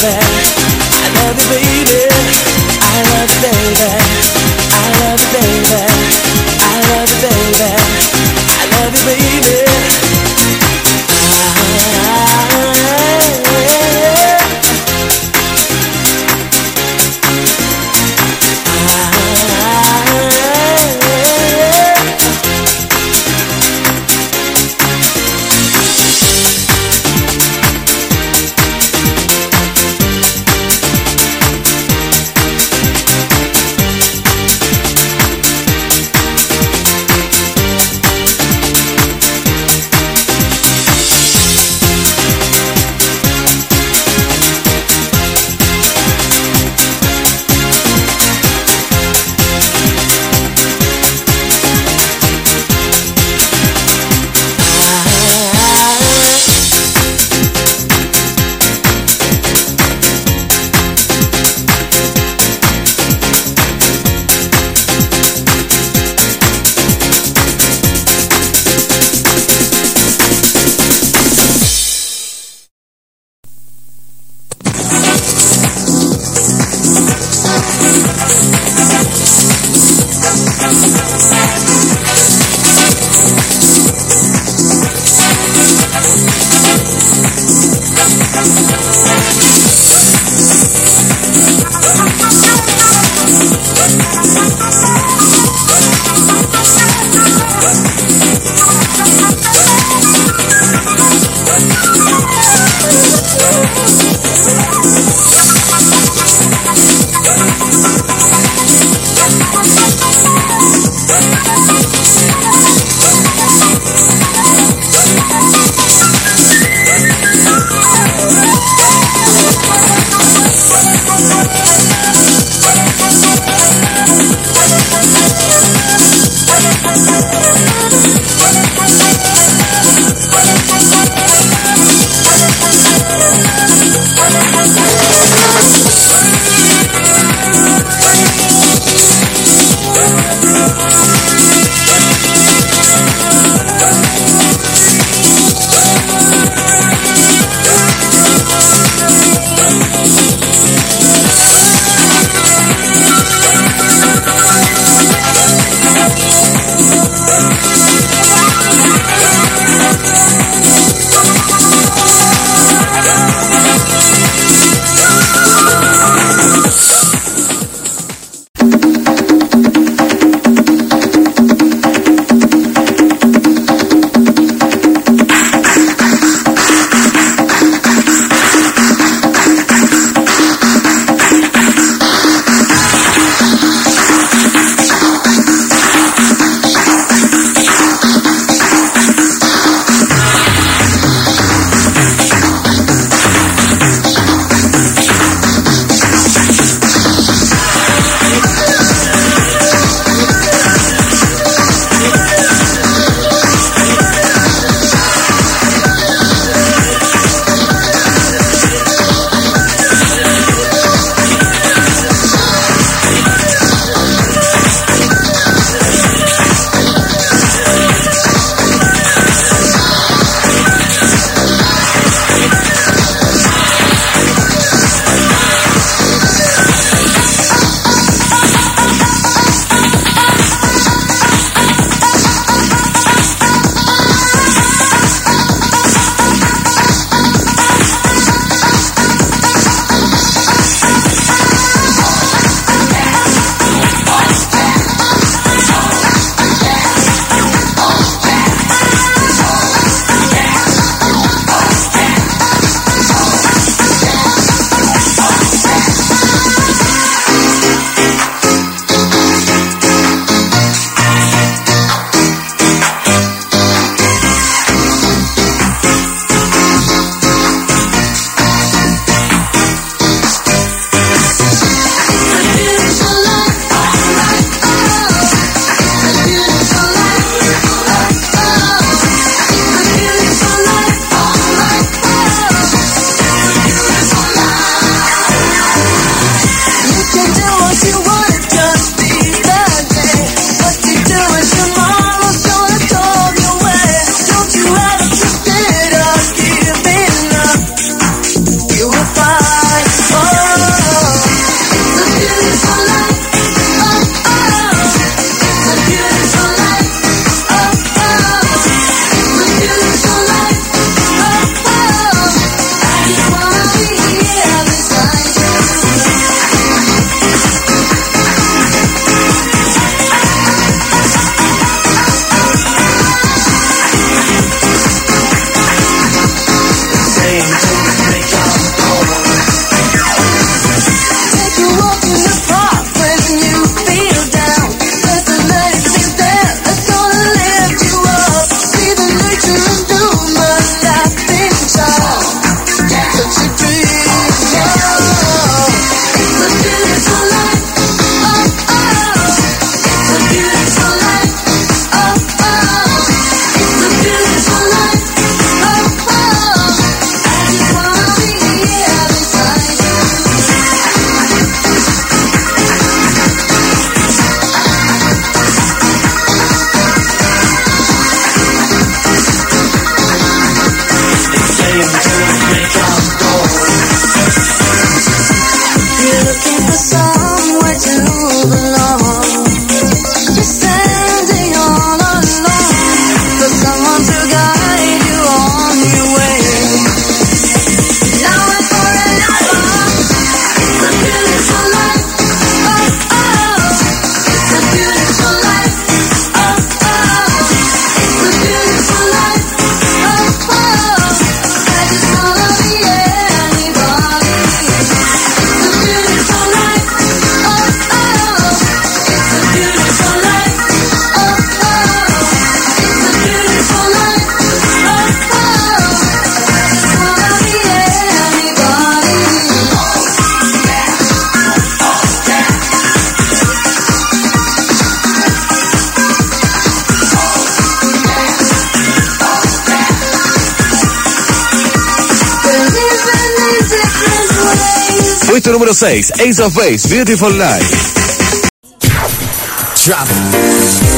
baby, I love you, baby. 8, número 6, Ace of Base, Beautiful Life. Travel.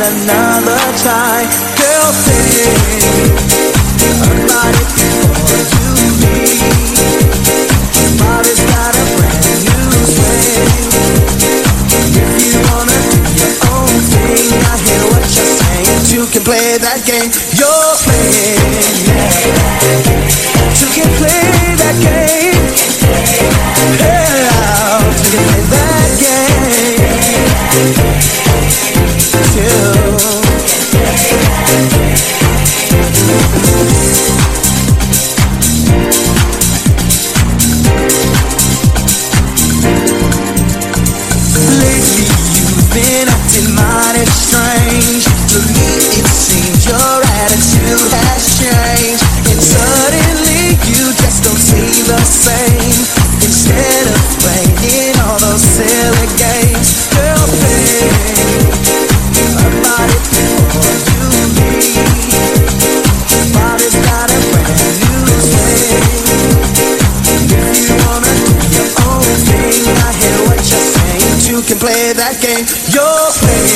another try. Girl, baby. Your face.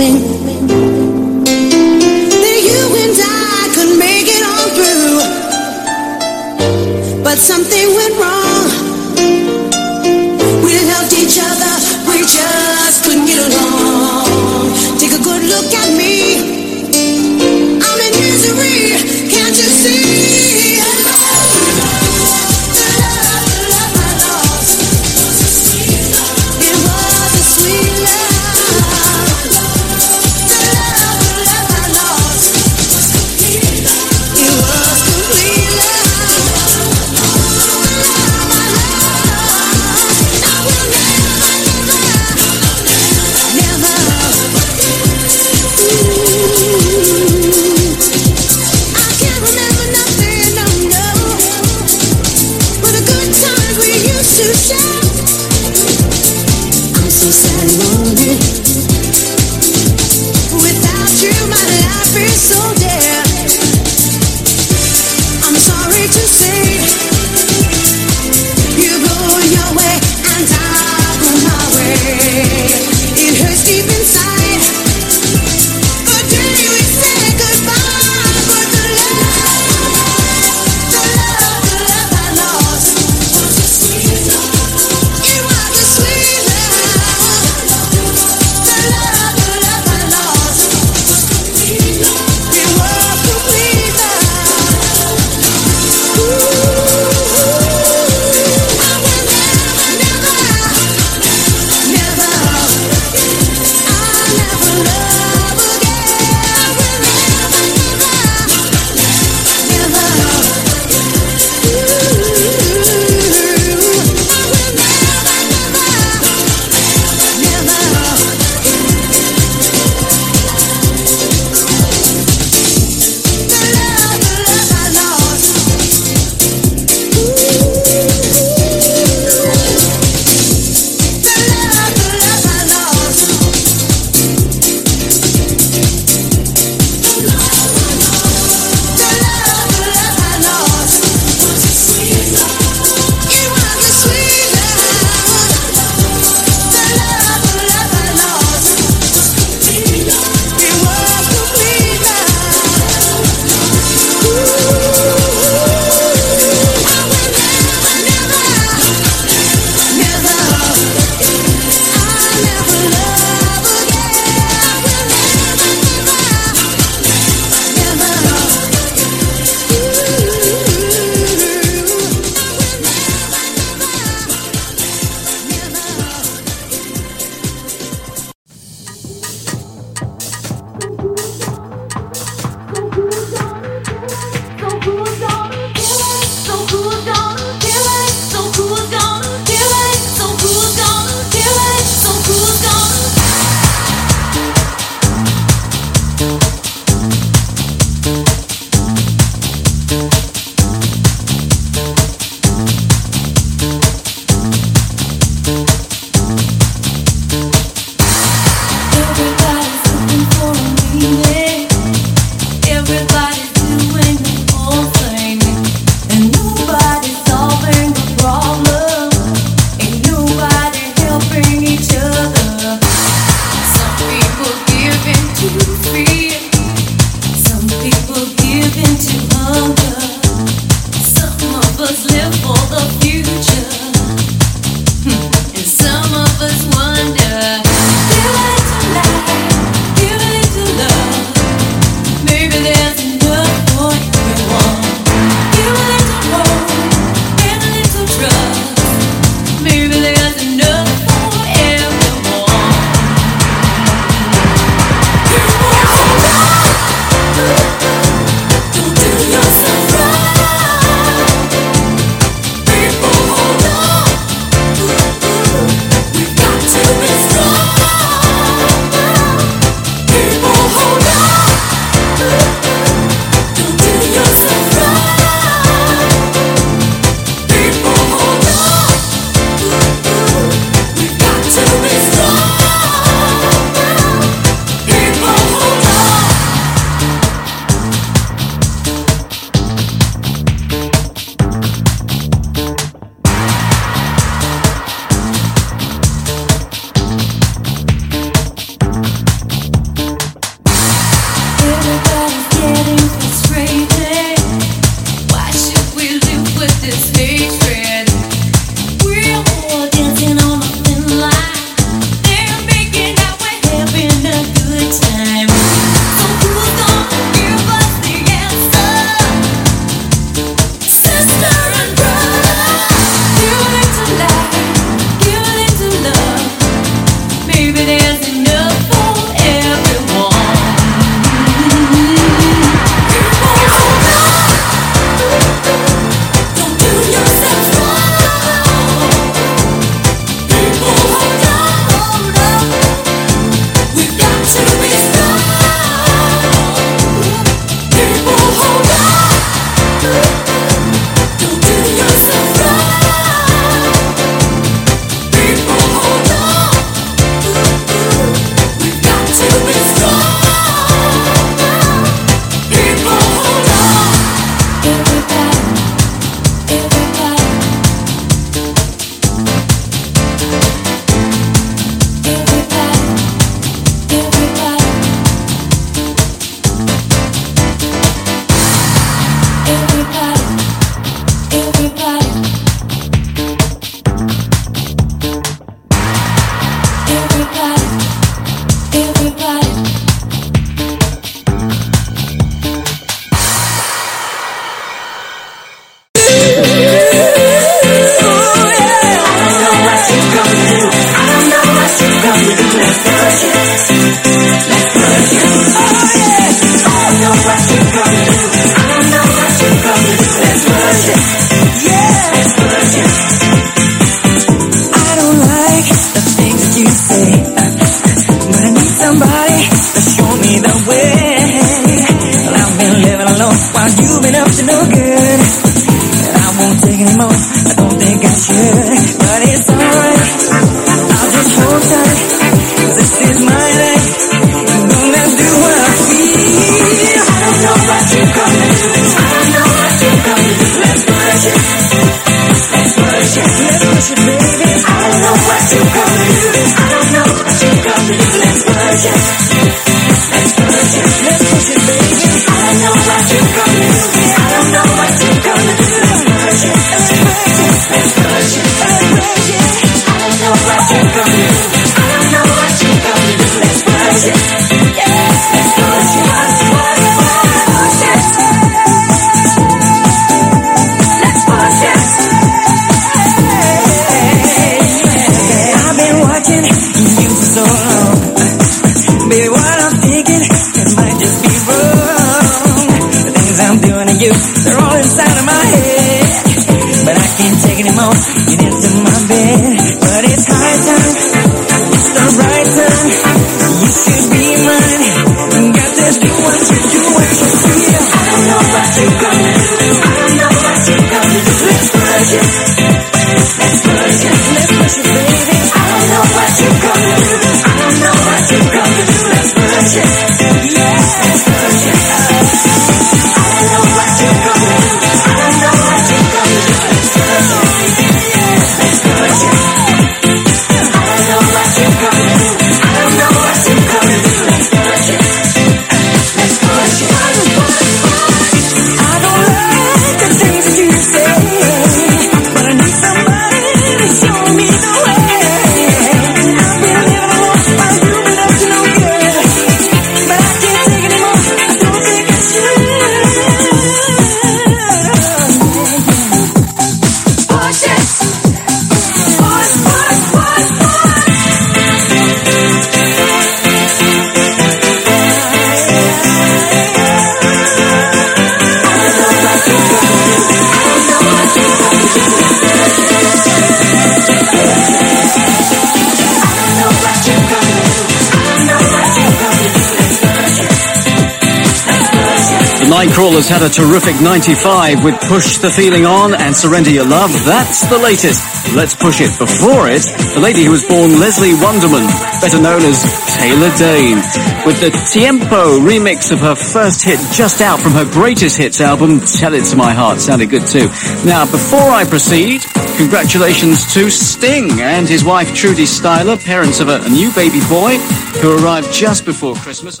Nightcrawlers had a terrific 95 with Push the Feeling On and Surrender Your Love. That's the latest. Let's push it. Before it, the lady who was born Leslie Wunderman, better known as Taylor Dayne, with the Tiempo remix of her first hit just out from her greatest hits album, Tell It to My Heart. Sounded good too. Now, before I proceed, congratulations to Sting and his wife Trudie Styler, parents of a new baby boy who arrived just before Christmas.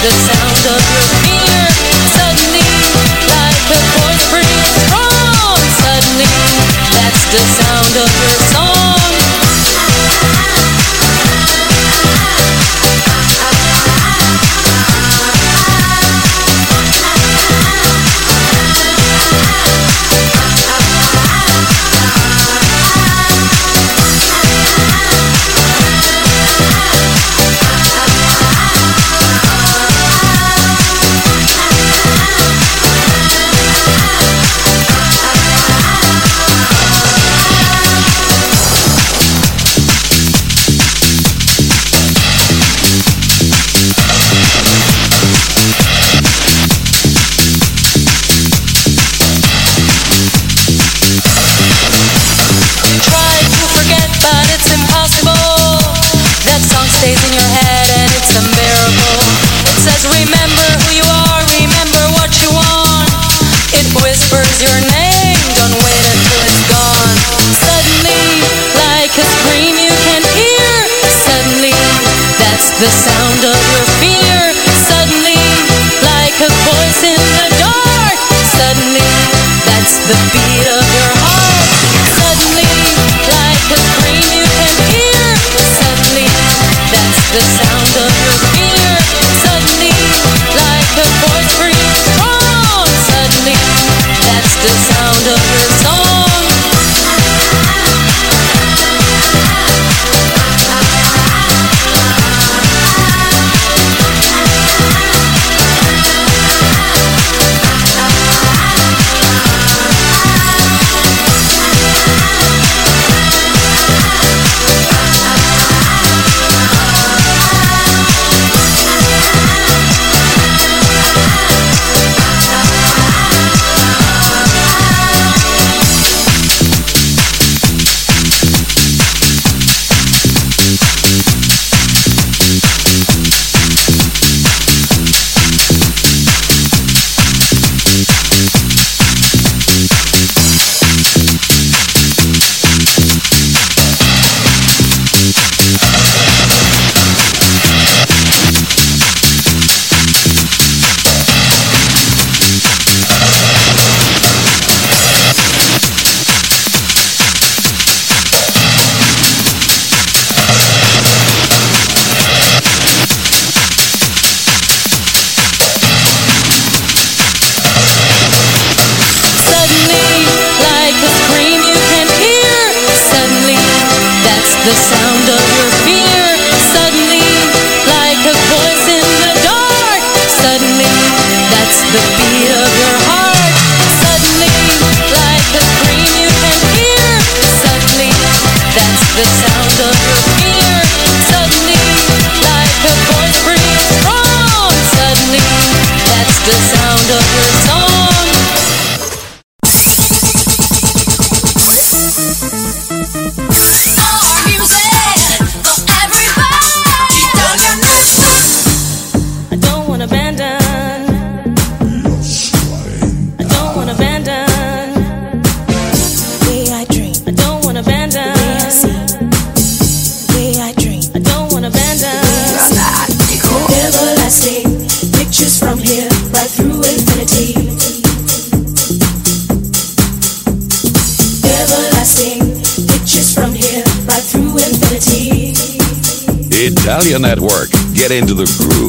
the sound. Network. Get into the groove.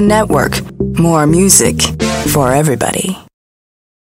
Italian Network. More music for everybody.